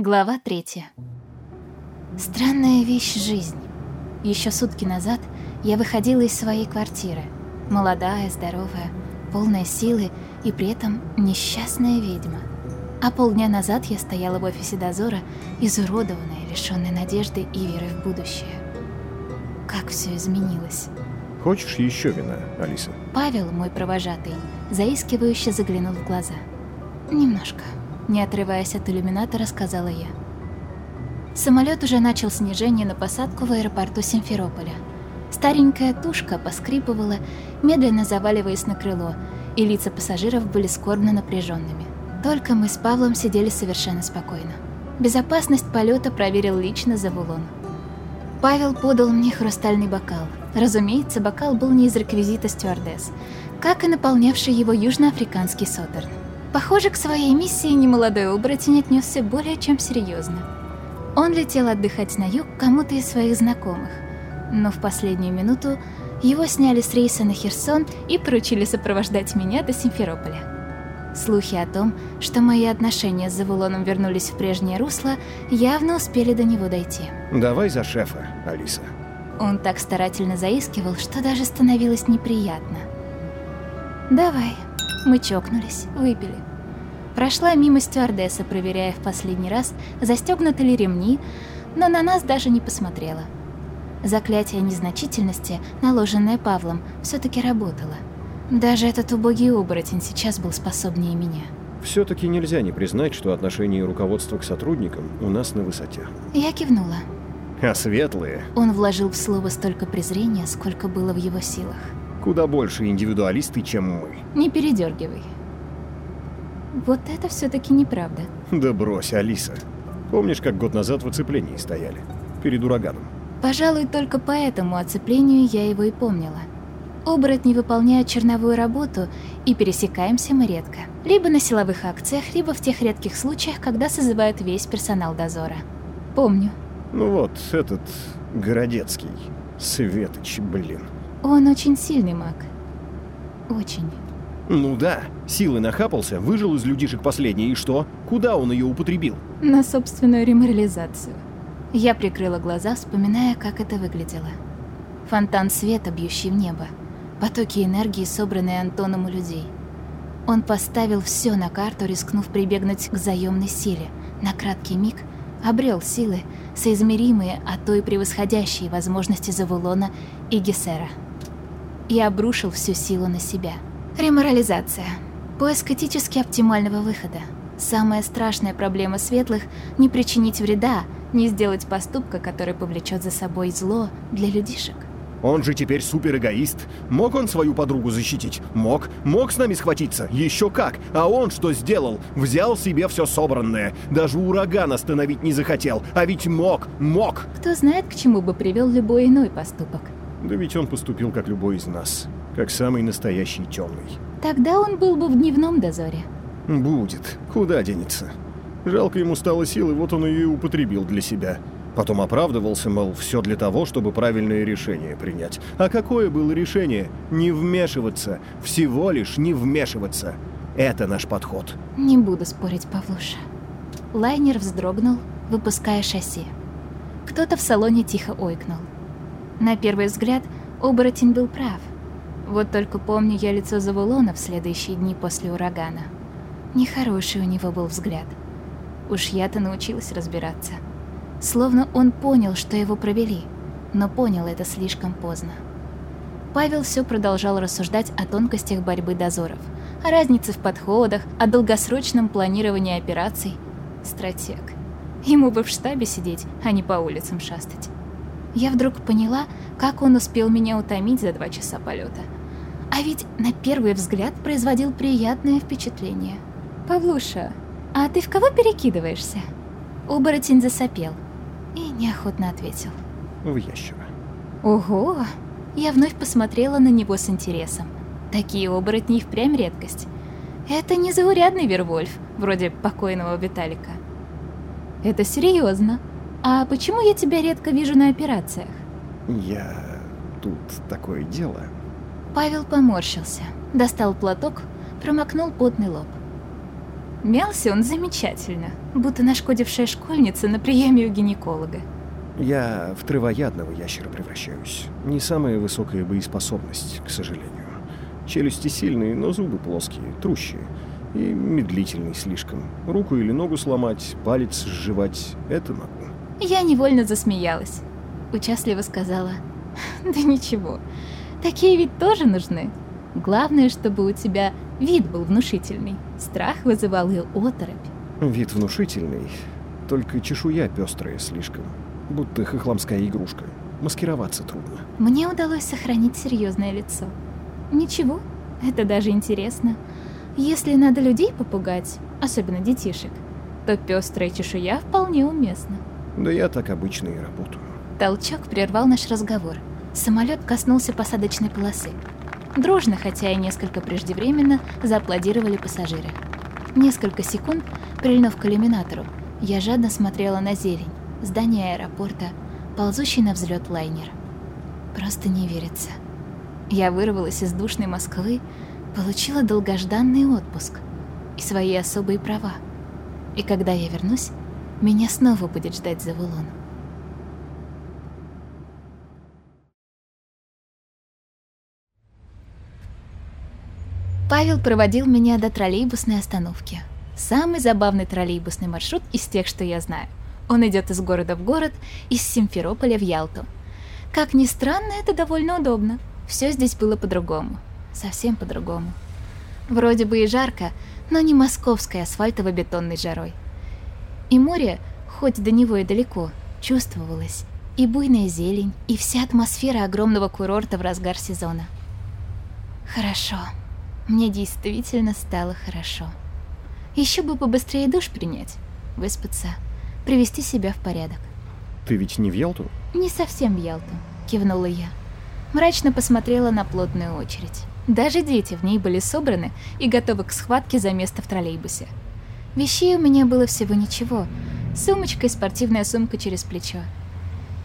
Глава третья. Странная вещь жизнь. Еще сутки назад я выходила из своей квартиры. Молодая, здоровая, полная силы и при этом несчастная ведьма. А полдня назад я стояла в офисе дозора, изуродованная, лишённая надежды и веры в будущее. Как все изменилось. Хочешь еще вина, Алиса? Павел, мой провожатый, заискивающе заглянул в глаза. Немножко. Не отрываясь от иллюминатора, сказала я. Самолет уже начал снижение на посадку в аэропорту Симферополя. Старенькая тушка поскрипывала, медленно заваливаясь на крыло, и лица пассажиров были скорбно напряженными. Только мы с Павлом сидели совершенно спокойно. Безопасность полета проверил лично Завулон. Павел подал мне хрустальный бокал. Разумеется, бокал был не из реквизита стюардесс, как и наполнявший его южноафриканский сотерн. Похоже, к своей миссии немолодой оборотень отнесся более чем серьезно. Он летел отдыхать на юг кому-то из своих знакомых, но в последнюю минуту его сняли с рейса на Херсон и поручили сопровождать меня до Симферополя. Слухи о том, что мои отношения с Завулоном вернулись в прежнее русло, явно успели до него дойти. Давай за шефа, Алиса. Он так старательно заискивал, что даже становилось неприятно. «Давай», мы чокнулись, выпили. Прошла мимо стюардесса, проверяя в последний раз, застегнуты ли ремни, но на нас даже не посмотрела. Заклятие незначительности, наложенное Павлом, все таки работало. Даже этот убогий оборотень сейчас был способнее меня. все таки нельзя не признать, что отношение руководства к сотрудникам у нас на высоте. Я кивнула. А светлые? Он вложил в слово столько презрения, сколько было в его силах. Куда больше индивидуалисты, чем мы. Не передергивай. Вот это все-таки неправда. Да брось, Алиса. Помнишь, как год назад в оцеплении стояли? Перед ураганом. Пожалуй, только по этому оцеплению я его и помнила. Оборотни выполняют черновую работу, и пересекаемся мы редко. Либо на силовых акциях, либо в тех редких случаях, когда созывают весь персонал дозора. Помню. Ну вот, этот Городецкий. Светоч, блин. Он очень сильный маг. Очень. Ну да, силы нахапался, выжил из людишек последний, и что? Куда он ее употребил? На собственную реморализацию. Я прикрыла глаза, вспоминая, как это выглядело. Фонтан света, бьющий в небо. Потоки энергии, собранные Антоном у людей. Он поставил все на карту, рискнув прибегнуть к заемной силе. На краткий миг обрел силы, соизмеримые, а то и превосходящие возможности Завулона и Гессера и обрушил всю силу на себя. Реморализация. Поиск этически оптимального выхода. Самая страшная проблема светлых — не причинить вреда, не сделать поступка, который повлечет за собой зло для людишек. Он же теперь суперэгоист. Мог он свою подругу защитить? Мог. Мог с нами схватиться? Еще как. А он что сделал? Взял себе все собранное. Даже ураган остановить не захотел. А ведь мог. Мог. Кто знает, к чему бы привел любой иной поступок. Да ведь он поступил как любой из нас, как самый настоящий темный. Тогда он был бы в дневном дозоре. Будет. Куда денется? Жалко ему стало силы, вот он ее и употребил для себя. Потом оправдывался, мол, все для того, чтобы правильное решение принять. А какое было решение? Не вмешиваться. Всего лишь не вмешиваться. Это наш подход. Не буду спорить, Павлуша. Лайнер вздрогнул, выпуская шасси. Кто-то в салоне тихо ойкнул. На первый взгляд, оборотень был прав. Вот только помню я лицо Завулона в следующие дни после урагана. Нехороший у него был взгляд. Уж я-то научилась разбираться. Словно он понял, что его провели, но понял это слишком поздно. Павел все продолжал рассуждать о тонкостях борьбы дозоров, о разнице в подходах, о долгосрочном планировании операций. Стратег. Ему бы в штабе сидеть, а не по улицам шастать. Я вдруг поняла, как он успел меня утомить за два часа полета. А ведь на первый взгляд производил приятное впечатление. «Павлуша, а ты в кого перекидываешься?» Оборотень засопел и неохотно ответил. В ящера. «Ого!» Я вновь посмотрела на него с интересом. Такие оборотни впрямь редкость. Это не заурядный Вервольф, вроде покойного Виталика. Это серьезно. А почему я тебя редко вижу на операциях? Я... тут такое дело. Павел поморщился, достал платок, промокнул потный лоб. Мялся он замечательно, будто нашкодившая школьница на приеме у гинеколога. Я в травоядного ящера превращаюсь. Не самая высокая боеспособность, к сожалению. Челюсти сильные, но зубы плоские, трущие. И медлительный слишком. Руку или ногу сломать, палец сживать — это могу. Я невольно засмеялась. Участливо сказала. Да ничего, такие ведь тоже нужны. Главное, чтобы у тебя вид был внушительный. Страх вызывал и оторопь. Вид внушительный, только чешуя пестрая слишком. Будто хохламская игрушка. Маскироваться трудно. Мне удалось сохранить серьезное лицо. Ничего, это даже интересно. Если надо людей попугать, особенно детишек, то пестрая чешуя вполне уместна. Да я так обычно и работаю. Толчок прервал наш разговор. Самолет коснулся посадочной полосы. Дружно, хотя и несколько преждевременно, зааплодировали пассажиры. Несколько секунд, прильнув к иллюминатору, я жадно смотрела на зелень, здание аэропорта, ползущий на взлет лайнер. Просто не верится. Я вырвалась из душной Москвы, получила долгожданный отпуск и свои особые права. И когда я вернусь, меня снова будет ждать Завулон. Павел проводил меня до троллейбусной остановки. Самый забавный троллейбусный маршрут из тех, что я знаю. Он идет из города в город, из Симферополя в Ялту. Как ни странно, это довольно удобно. Все здесь было по-другому. Совсем по-другому. Вроде бы и жарко, но не московской асфальтово-бетонной жарой. И море, хоть до него и далеко, чувствовалось. И буйная зелень, и вся атмосфера огромного курорта в разгар сезона. Хорошо. Мне действительно стало хорошо. Еще бы побыстрее душ принять, выспаться, привести себя в порядок. Ты ведь не в Ялту? Не совсем в Ялту, кивнула я. Мрачно посмотрела на плотную очередь. Даже дети в ней были собраны и готовы к схватке за место в троллейбусе. Вещей у меня было всего ничего. Сумочка и спортивная сумка через плечо.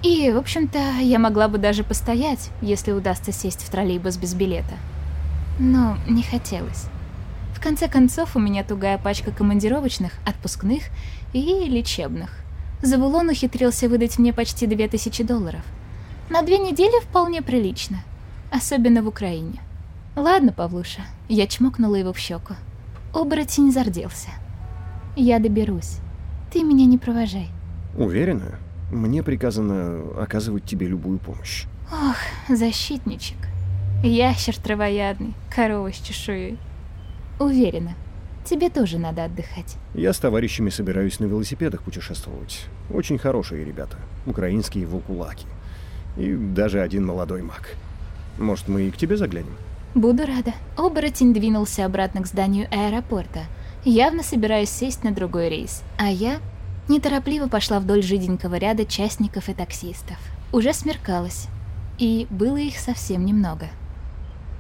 И, в общем-то, я могла бы даже постоять, если удастся сесть в троллейбус без билета но не хотелось. В конце концов, у меня тугая пачка командировочных, отпускных и лечебных. Завулон ухитрился выдать мне почти 2000 долларов. На две недели вполне прилично, особенно в Украине. Ладно, Павлуша, я чмокнула его в щеку. Оборотень зарделся. Я доберусь. Ты меня не провожай. Уверена? Мне приказано оказывать тебе любую помощь. Ох, защитничек. Ящер травоядный, корова с чешуей. Уверена, тебе тоже надо отдыхать. Я с товарищами собираюсь на велосипедах путешествовать. Очень хорошие ребята, украинские вулкулаки. И даже один молодой маг. Может, мы и к тебе заглянем? Буду рада. Оборотень двинулся обратно к зданию аэропорта, явно собираясь сесть на другой рейс. А я неторопливо пошла вдоль жиденького ряда частников и таксистов. Уже смеркалось, и было их совсем немного.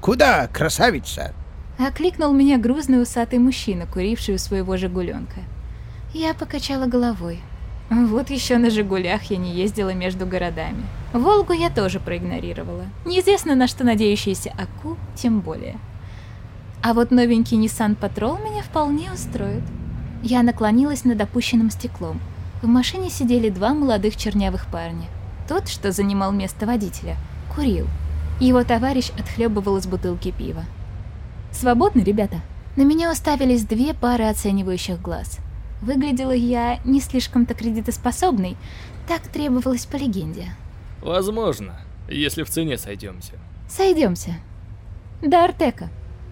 Куда, красавица?» Окликнул меня грузный усатый мужчина, куривший у своего «Жигуленка». Я покачала головой. Вот еще на «Жигулях» я не ездила между городами. «Волгу» я тоже проигнорировала. Неизвестно, на что надеющийся Аку, тем более. А вот новенький Nissan Patrol меня вполне устроит. Я наклонилась над опущенным стеклом. В машине сидели два молодых чернявых парня. Тот, что занимал место водителя, курил – его товарищ отхлебывал из бутылки пива. «Свободны, ребята?» На меня уставились две пары оценивающих глаз. Выглядела я не слишком-то кредитоспособной, так требовалось по легенде. Возможно, если в цене сойдемся. Сойдемся. До Артека.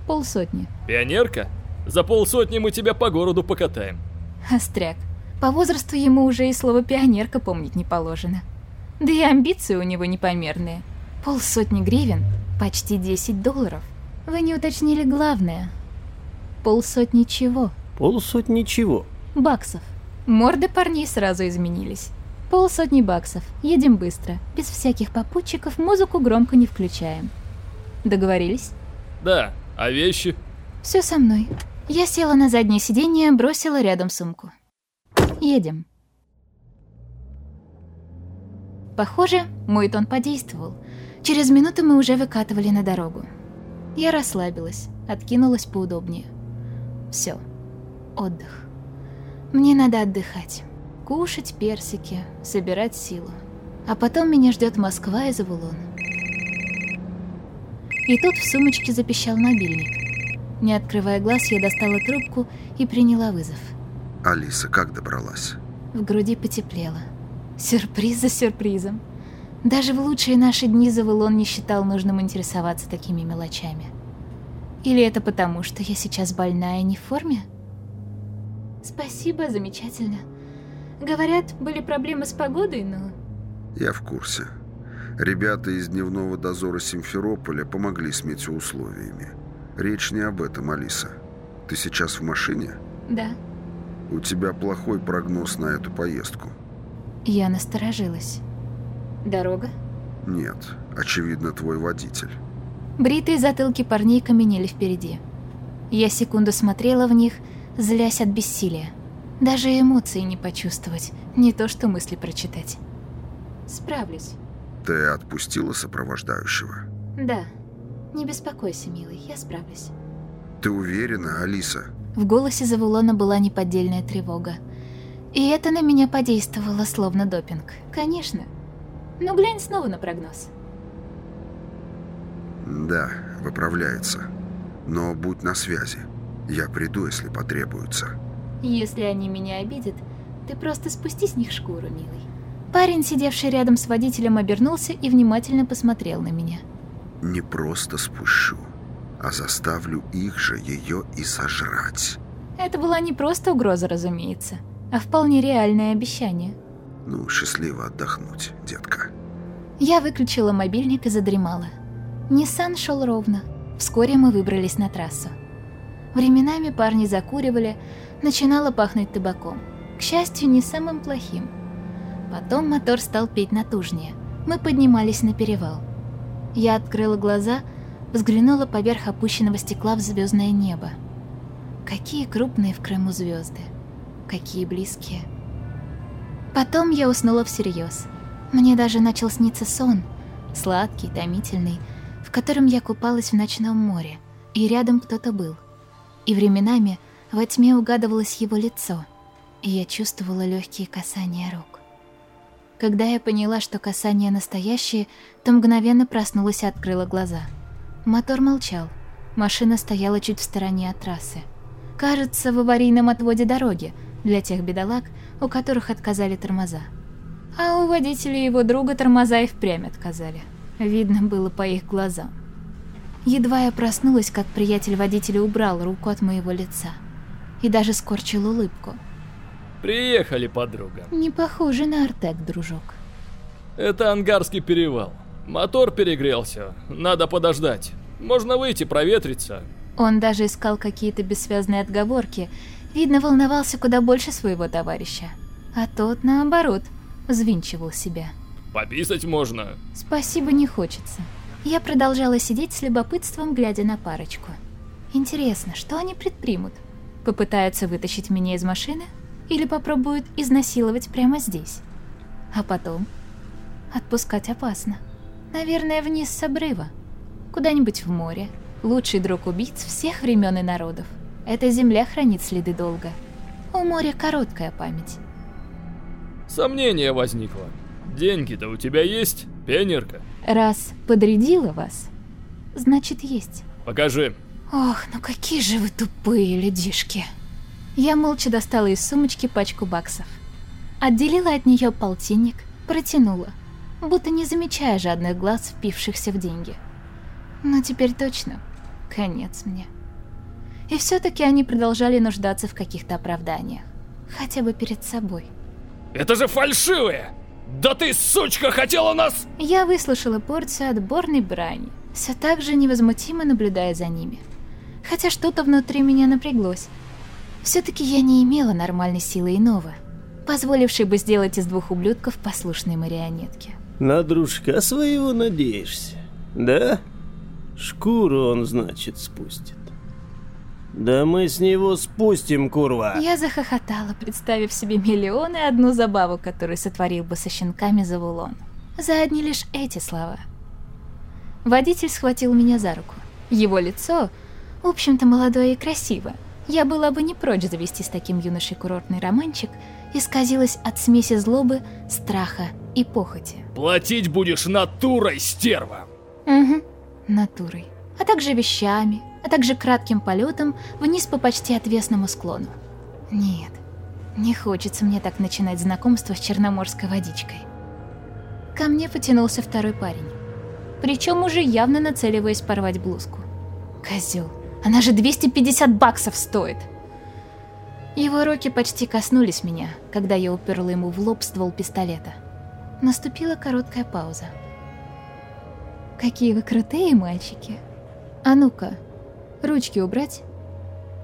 Полсотни. Пионерка? За полсотни мы тебя по городу покатаем. Остряк. По возрасту ему уже и слово «пионерка» помнить не положено. Да и амбиции у него непомерные. Полсотни гривен, почти 10 долларов. Вы не уточнили главное. Полсотни чего? Полсотни чего? Баксов. Морды парней сразу изменились. Полсотни баксов. Едем быстро. Без всяких попутчиков музыку громко не включаем. Договорились? Да. А вещи? Все со мной. Я села на заднее сиденье, бросила рядом сумку. Едем. Похоже, мой тон подействовал. Через минуту мы уже выкатывали на дорогу. Я расслабилась, откинулась поудобнее. Все. отдых. Мне надо отдыхать. Кушать персики, собирать силу. А потом меня ждет Москва и Завулон. И тут в сумочке запищал мобильник. Не открывая глаз, я достала трубку и приняла вызов. Алиса, как добралась? В груди потеплело. Сюрприз за сюрпризом. Даже в лучшие наши дни Завулон не считал нужным интересоваться такими мелочами. Или это потому, что я сейчас больная и не в форме? Спасибо, замечательно. Говорят, были проблемы с погодой, но... Я в курсе. Ребята из дневного дозора Симферополя помогли с метеоусловиями. Речь не об этом, Алиса. Ты сейчас в машине? Да. У тебя плохой прогноз на эту поездку. Я насторожилась. Дорога? Нет, очевидно, твой водитель. Бритые затылки парней каменели впереди. Я секунду смотрела в них, злясь от бессилия. Даже эмоции не почувствовать, не то что мысли прочитать. Справлюсь. Ты отпустила сопровождающего? Да. Не беспокойся, милый, я справлюсь. Ты уверена, Алиса? В голосе Завулона была неподдельная тревога. И это на меня подействовало, словно допинг. Конечно. Ну глянь снова на прогноз. Да, выправляется. Но будь на связи. Я приду, если потребуется. Если они меня обидят, ты просто спусти с них шкуру, милый. Парень, сидевший рядом с водителем, обернулся и внимательно посмотрел на меня. Не просто спущу, а заставлю их же ее и сожрать. Это была не просто угроза, разумеется, а вполне реальное обещание. Ну, счастливо отдохнуть, детка. Я выключила мобильник и задремала. Ниссан шел ровно. Вскоре мы выбрались на трассу. Временами парни закуривали, начинало пахнуть табаком. К счастью, не самым плохим. Потом мотор стал петь натужнее. Мы поднимались на перевал. Я открыла глаза, взглянула поверх опущенного стекла в звездное небо. Какие крупные в Крыму звезды. Какие близкие. Потом я уснула всерьез. Мне даже начал сниться сон, сладкий, томительный, в котором я купалась в ночном море, и рядом кто-то был. И временами во тьме угадывалось его лицо, и я чувствовала легкие касания рук. Когда я поняла, что касания настоящие, то мгновенно проснулась и открыла глаза. Мотор молчал. Машина стояла чуть в стороне от трассы. Кажется, в аварийном отводе дороги для тех бедолаг, у которых отказали тормоза. А у водителя его друга тормоза и впрямь отказали. Видно было по их глазам. Едва я проснулась, как приятель водителя убрал руку от моего лица. И даже скорчил улыбку. Приехали, подруга. Не похоже на Артек, дружок. Это Ангарский перевал. Мотор перегрелся. Надо подождать. Можно выйти проветриться. Он даже искал какие-то бессвязные отговорки. Видно, волновался куда больше своего товарища. А тот, наоборот, взвинчивал себя. Пописать можно. Спасибо, не хочется. Я продолжала сидеть с любопытством, глядя на парочку. Интересно, что они предпримут? Попытаются вытащить меня из машины? Или попробуют изнасиловать прямо здесь? А потом? Отпускать опасно. Наверное, вниз с обрыва. Куда-нибудь в море. Лучший друг убийц всех времен и народов. Эта земля хранит следы долго. У моря короткая память. Сомнение возникло. Деньги-то у тебя есть, пионерка? Раз подрядила вас, значит есть. Покажи. Ох, ну какие же вы тупые людишки. Я молча достала из сумочки пачку баксов. Отделила от нее полтинник, протянула, будто не замечая жадных глаз, впившихся в деньги. Но теперь точно конец мне. И все-таки они продолжали нуждаться в каких-то оправданиях. Хотя бы перед собой. Это же фальшивые! Да ты, сучка, хотела нас... Я выслушала порцию отборной брани, все так же невозмутимо наблюдая за ними. Хотя что-то внутри меня напряглось. Все-таки я не имела нормальной силы иного, позволившей бы сделать из двух ублюдков послушные марионетки. На дружка своего надеешься, да? Шкуру он, значит, спустит. Да мы с него спустим, курва. Я захохотала, представив себе миллионы и одну забаву, которую сотворил бы со щенками за вулон. За одни лишь эти слова. Водитель схватил меня за руку. Его лицо, в общем-то, молодое и красивое, Я была бы не прочь завести с таким юношей курортный романчик, исказилась от смеси злобы, страха и похоти. Платить будешь натурой, стерва! Угу, натурой. А также вещами, а также кратким полетом вниз по почти отвесному склону. Нет, не хочется мне так начинать знакомство с черноморской водичкой. Ко мне потянулся второй парень. Причем уже явно нацеливаясь порвать блузку. Козел, она же 250 баксов стоит! Его руки почти коснулись меня, когда я уперла ему в лоб ствол пистолета. Наступила короткая пауза. «Какие вы крутые мальчики! А ну-ка, ручки убрать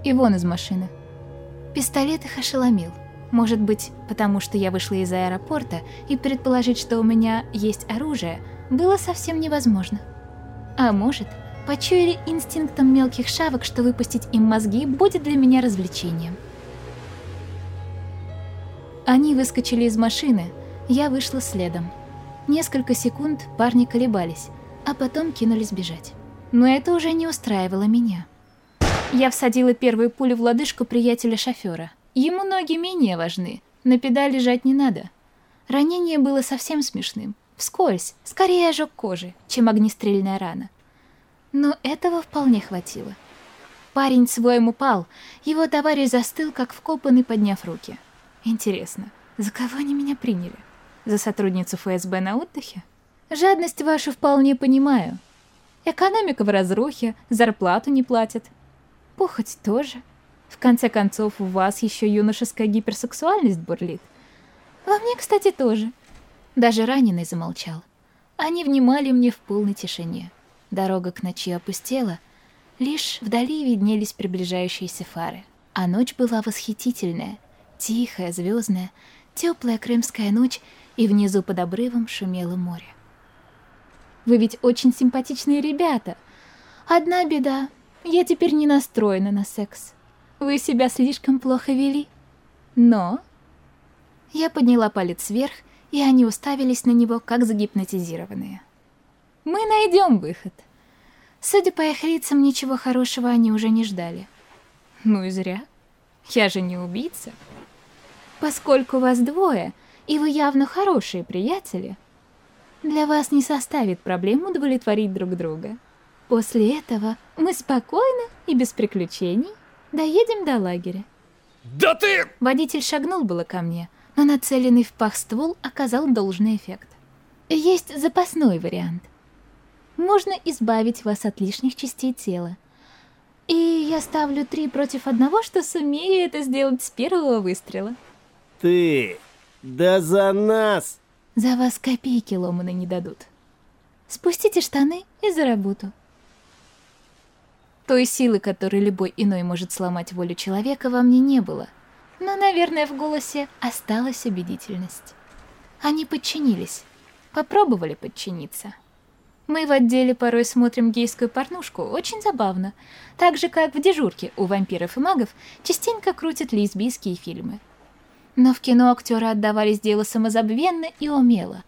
и вон из машины!» Пистолет их ошеломил. Может быть, потому что я вышла из аэропорта, и предположить, что у меня есть оружие, было совсем невозможно. А может, почуяли инстинктом мелких шавок, что выпустить им мозги будет для меня развлечением. Они выскочили из машины, я вышла следом. Несколько секунд парни колебались, а потом кинулись бежать. Но это уже не устраивало меня. Я всадила первую пулю в лодыжку приятеля-шофера. Ему ноги менее важны, на педали жать не надо. Ранение было совсем смешным. Вскользь, скорее ожог кожи, чем огнестрельная рана. Но этого вполне хватило. Парень своим упал, его товарищ застыл, как вкопанный, подняв руки. Интересно, за кого они меня приняли? За сотрудницу ФСБ на отдыхе? Жадность вашу вполне понимаю. Экономика в разрухе, зарплату не платят. Похоть тоже. В конце концов, у вас еще юношеская гиперсексуальность бурлит. Во мне, кстати, тоже. Даже раненый замолчал. Они внимали мне в полной тишине. Дорога к ночи опустела, лишь вдали виднелись приближающиеся фары. А ночь была восхитительная — Тихая, звездная, теплая крымская ночь, и внизу под обрывом шумело море. Вы ведь очень симпатичные ребята. Одна беда, я теперь не настроена на секс. Вы себя слишком плохо вели. Но... Я подняла палец вверх, и они уставились на него, как загипнотизированные. Мы найдем выход. Судя по их лицам, ничего хорошего они уже не ждали. Ну и зря. Я же не убийца. Поскольку вас двое, и вы явно хорошие приятели, для вас не составит проблем удовлетворить друг друга. После этого мы спокойно и без приключений доедем до лагеря. Да ты... Водитель шагнул было ко мне, но нацеленный в пах ствол оказал должный эффект. Есть запасной вариант. Можно избавить вас от лишних частей тела. И я ставлю три против одного, что сумею это сделать с первого выстрела. Ты! Да за нас! За вас копейки ломаны не дадут. Спустите штаны и за работу. Той силы, которой любой иной может сломать волю человека, во мне не было. Но, наверное, в голосе осталась убедительность. Они подчинились. Попробовали подчиниться. Мы в отделе порой смотрим гейскую порнушку, очень забавно. Так же, как в дежурке у вампиров и магов частенько крутят лесбийские фильмы. Но в кино актеры отдавались делу самозабвенно и умело.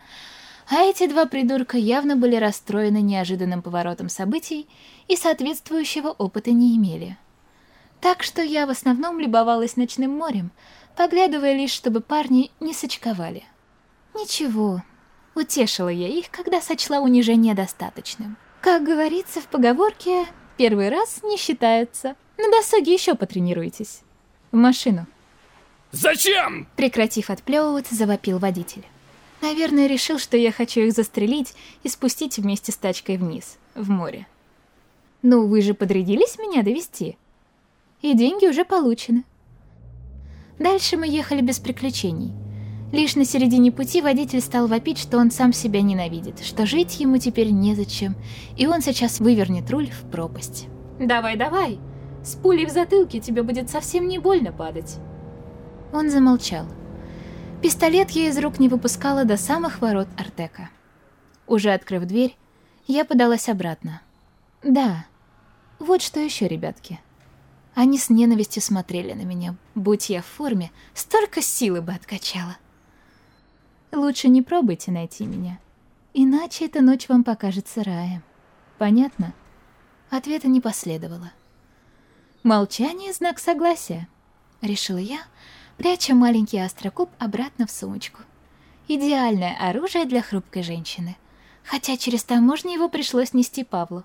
А эти два придурка явно были расстроены неожиданным поворотом событий и соответствующего опыта не имели. Так что я в основном любовалась ночным морем, поглядывая лишь, чтобы парни не сочковали. Ничего, утешила я их, когда сочла унижение достаточным. Как говорится в поговорке, первый раз не считается. На досуге еще потренируйтесь. В машину. Зачем? Прекратив отплевываться, завопил водитель. Наверное, решил, что я хочу их застрелить и спустить вместе с тачкой вниз, в море. Ну, вы же подрядились меня довести. И деньги уже получены. Дальше мы ехали без приключений. Лишь на середине пути водитель стал вопить, что он сам себя ненавидит, что жить ему теперь незачем, и он сейчас вывернет руль в пропасть. «Давай, давай! С пулей в затылке тебе будет совсем не больно падать!» Он замолчал. Пистолет я из рук не выпускала до самых ворот Артека. Уже открыв дверь, я подалась обратно. Да, вот что еще, ребятки. Они с ненавистью смотрели на меня. Будь я в форме, столько силы бы откачала. Лучше не пробуйте найти меня. Иначе эта ночь вам покажется раем. Понятно? Ответа не последовало. Молчание — знак согласия, решила я, пряча маленький острокуб обратно в сумочку. Идеальное оружие для хрупкой женщины. Хотя через таможню его пришлось нести Павлу.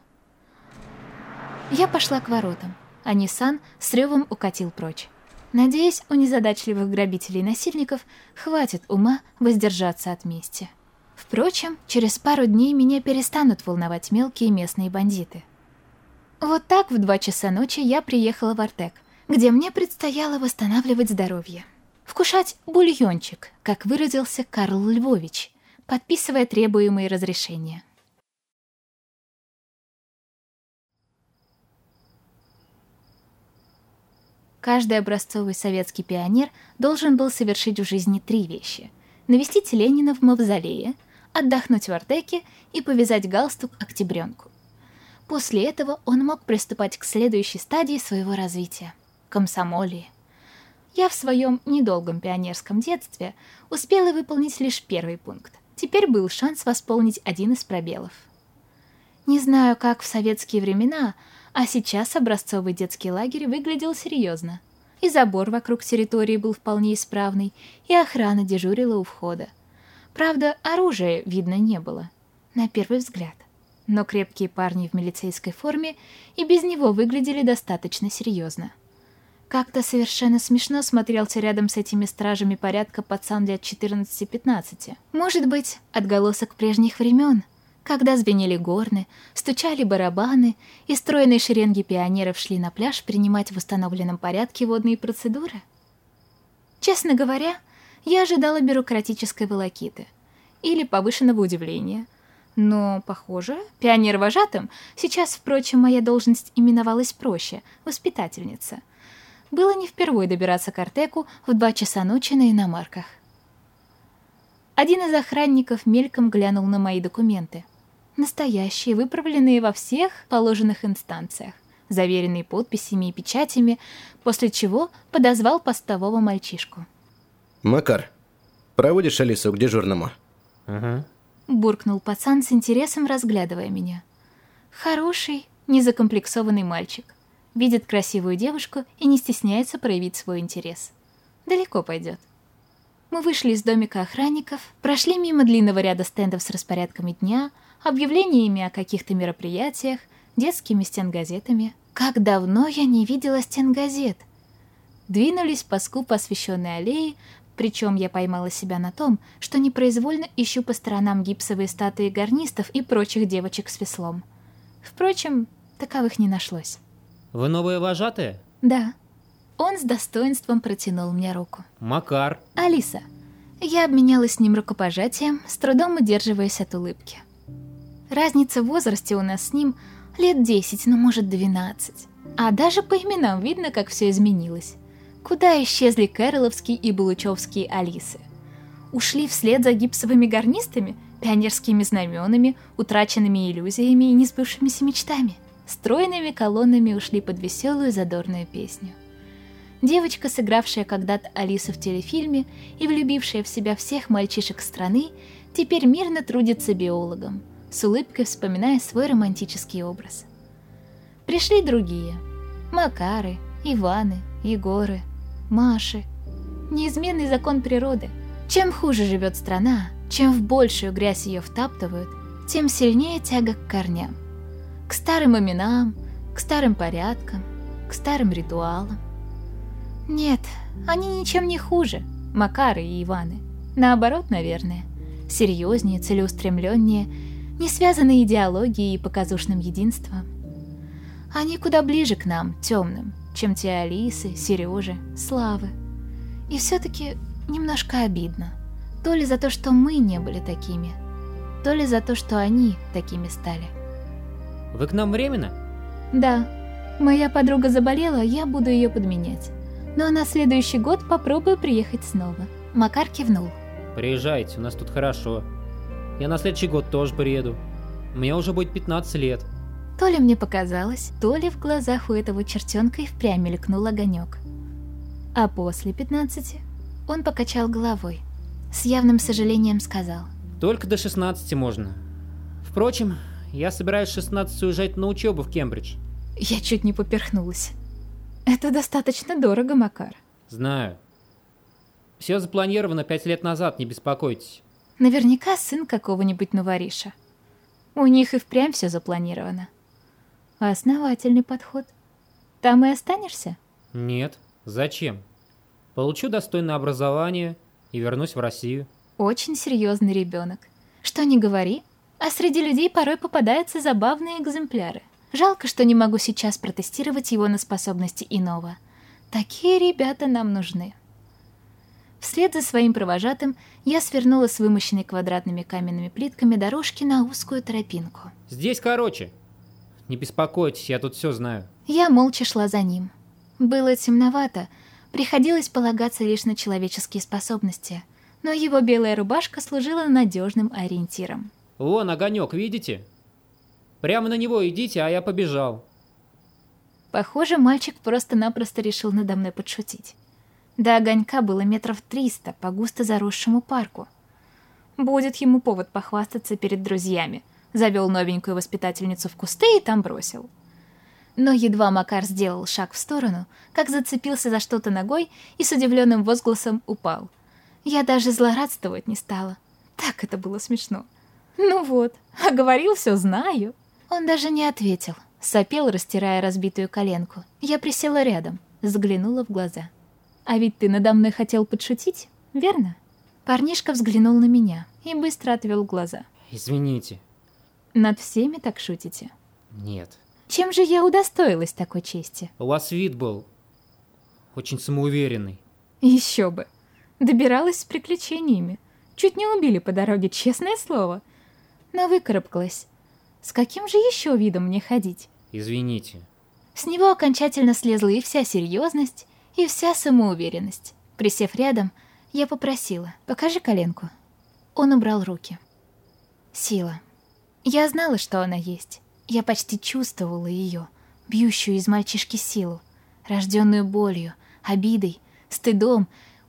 Я пошла к воротам, а Ниссан с ревом укатил прочь. Надеюсь, у незадачливых грабителей и насильников хватит ума воздержаться от мести. Впрочем, через пару дней меня перестанут волновать мелкие местные бандиты. Вот так в два часа ночи я приехала в Артек, где мне предстояло восстанавливать здоровье. Вкушать бульончик, как выразился Карл Львович, подписывая требуемые разрешения. Каждый образцовый советский пионер должен был совершить в жизни три вещи. Навестить Ленина в мавзолее, отдохнуть в Артеке и повязать галстук октябренку. После этого он мог приступать к следующей стадии своего развития — комсомолии. Я в своем недолгом пионерском детстве успела выполнить лишь первый пункт. Теперь был шанс восполнить один из пробелов. Не знаю, как в советские времена, а сейчас образцовый детский лагерь выглядел серьезно. И забор вокруг территории был вполне исправный, и охрана дежурила у входа. Правда, оружия видно не было, на первый взгляд. Но крепкие парни в милицейской форме и без него выглядели достаточно серьезно. Как-то совершенно смешно смотрелся рядом с этими стражами порядка пацан лет 14-15. Может быть, отголосок прежних времен, когда звенели горны, стучали барабаны, и стройные шеренги пионеров шли на пляж принимать в установленном порядке водные процедуры? Честно говоря, я ожидала бюрократической волокиты или повышенного удивления. Но, похоже, пионер-вожатым, сейчас, впрочем, моя должность именовалась проще — воспитательница. Было не впервые добираться к Артеку в два часа ночи на иномарках. Один из охранников мельком глянул на мои документы. Настоящие, выправленные во всех положенных инстанциях, заверенные подписями и печатями, после чего подозвал постового мальчишку. Макар, проводишь Алису к дежурному? Ага. Буркнул пацан с интересом, разглядывая меня. Хороший, незакомплексованный мальчик. Видит красивую девушку и не стесняется проявить свой интерес. Далеко пойдет. Мы вышли из домика охранников, прошли мимо длинного ряда стендов с распорядками дня, объявлениями о каких-то мероприятиях, детскими стенгазетами. Как давно я не видела стенгазет! Двинулись по скупо освещенной аллее, причем я поймала себя на том, что непроизвольно ищу по сторонам гипсовые статуи гарнистов и прочих девочек с веслом. Впрочем, таковых не нашлось. Вы новые вожатые? Да. Он с достоинством протянул мне руку. Макар. Алиса. Я обменялась с ним рукопожатием, с трудом удерживаясь от улыбки. Разница в возрасте у нас с ним лет 10, ну может 12. А даже по именам видно, как все изменилось. Куда исчезли Кэроловские и Булычевские Алисы? Ушли вслед за гипсовыми гарнистами, пионерскими знаменами, утраченными иллюзиями и несбывшимися мечтами. Стройными колоннами ушли под веселую задорную песню. Девочка, сыгравшая когда-то Алису в телефильме и влюбившая в себя всех мальчишек страны, теперь мирно трудится биологом, с улыбкой вспоминая свой романтический образ. Пришли другие. Макары, Иваны, Егоры, Маши. Неизменный закон природы. Чем хуже живет страна, чем в большую грязь ее втаптывают, тем сильнее тяга к корням. К старым именам, к старым порядкам, к старым ритуалам. Нет, они ничем не хуже, Макары и Иваны. Наоборот, наверное. Серьезнее, целеустремленнее, не связанные идеологией и показушным единством. Они куда ближе к нам, темным, чем те Алисы, Сережи, Славы. И все-таки немножко обидно. То ли за то, что мы не были такими, то ли за то, что они такими стали. Вы к нам временно? Да. Моя подруга заболела, я буду ее подменять. Но на следующий год попробую приехать снова. Макар кивнул. Приезжайте, у нас тут хорошо. Я на следующий год тоже приеду. Мне уже будет 15 лет. То ли мне показалось, то ли в глазах у этого чертенка и впрямь мелькнул огонек. А после 15 он покачал головой. С явным сожалением сказал. Только до 16 можно. Впрочем, я собираюсь 16 уезжать на учебу в Кембридж. Я чуть не поперхнулась. Это достаточно дорого, Макар. Знаю. Все запланировано пять лет назад, не беспокойтесь. Наверняка сын какого-нибудь новориша. У них и впрямь все запланировано. Основательный подход. Там и останешься? Нет. Зачем? Получу достойное образование и вернусь в Россию. Очень серьезный ребенок. Что не говори, а среди людей порой попадаются забавные экземпляры. Жалко, что не могу сейчас протестировать его на способности иного. Такие ребята нам нужны. Вслед за своим провожатым я свернула с вымощенной квадратными каменными плитками дорожки на узкую тропинку. Здесь короче. Не беспокойтесь, я тут все знаю. Я молча шла за ним. Было темновато, приходилось полагаться лишь на человеческие способности, но его белая рубашка служила надежным ориентиром. Вон огонек, видите? Прямо на него идите, а я побежал. Похоже, мальчик просто-напросто решил надо мной подшутить. До огонька было метров триста по густо заросшему парку. Будет ему повод похвастаться перед друзьями. Завел новенькую воспитательницу в кусты и там бросил. Но едва Макар сделал шаг в сторону, как зацепился за что-то ногой и с удивленным возгласом упал. Я даже злорадствовать не стала. Так это было смешно. Ну вот, а говорил все знаю. Он даже не ответил. Сопел, растирая разбитую коленку. Я присела рядом, заглянула в глаза. «А ведь ты надо мной хотел подшутить, верно?» Парнишка взглянул на меня и быстро отвел глаза. Извините. «Над всеми так шутите?» Нет. «Чем же я удостоилась такой чести?» У вас вид был очень самоуверенный. Еще бы. Добиралась с приключениями. Чуть не убили по дороге, честное слово. Но выкарабкалась. С каким же еще видом мне ходить? Извините. С него окончательно слезла и вся серьезность, и вся самоуверенность. Присев рядом, я попросила, покажи коленку. Он убрал руки. Сила. Я знала, что она есть. Я почти чувствовала ее, бьющую из мальчишки силу, рожденную болью, обидой, стыдом,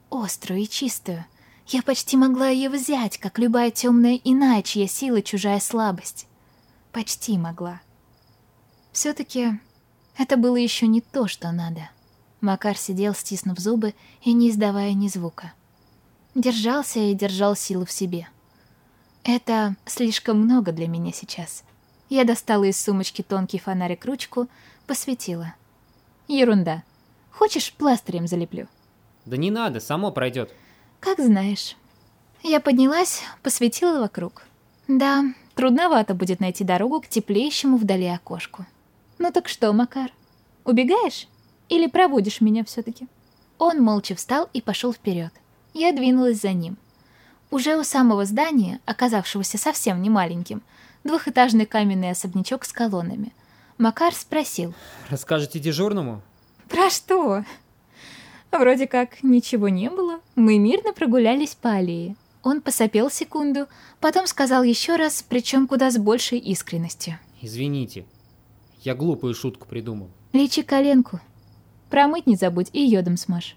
острую и чистую. Я почти могла ее взять, как любая темная иная, чья сила чужая слабость. Почти могла. Все-таки это было еще не то, что надо. Макар сидел, стиснув зубы и не издавая ни звука. Держался и держал силу в себе. Это слишком много для меня сейчас. Я достала из сумочки тонкий фонарик-ручку, посветила. Ерунда. Хочешь, пластырем залеплю? Да не надо, само пройдет. Как знаешь. Я поднялась, посветила вокруг. Да, трудновато будет найти дорогу к теплеющему вдали окошку. Ну так что, Макар, убегаешь? Или проводишь меня все-таки?» Он молча встал и пошел вперед. Я двинулась за ним. Уже у самого здания, оказавшегося совсем не маленьким, двухэтажный каменный особнячок с колоннами. Макар спросил. «Расскажете дежурному?» «Про что?» Вроде как ничего не было. Мы мирно прогулялись по аллее. Он посопел секунду, потом сказал еще раз, причем куда с большей искренностью. «Извините, я глупую шутку придумал». «Лечи коленку», Промыть не забудь и йодом смажь.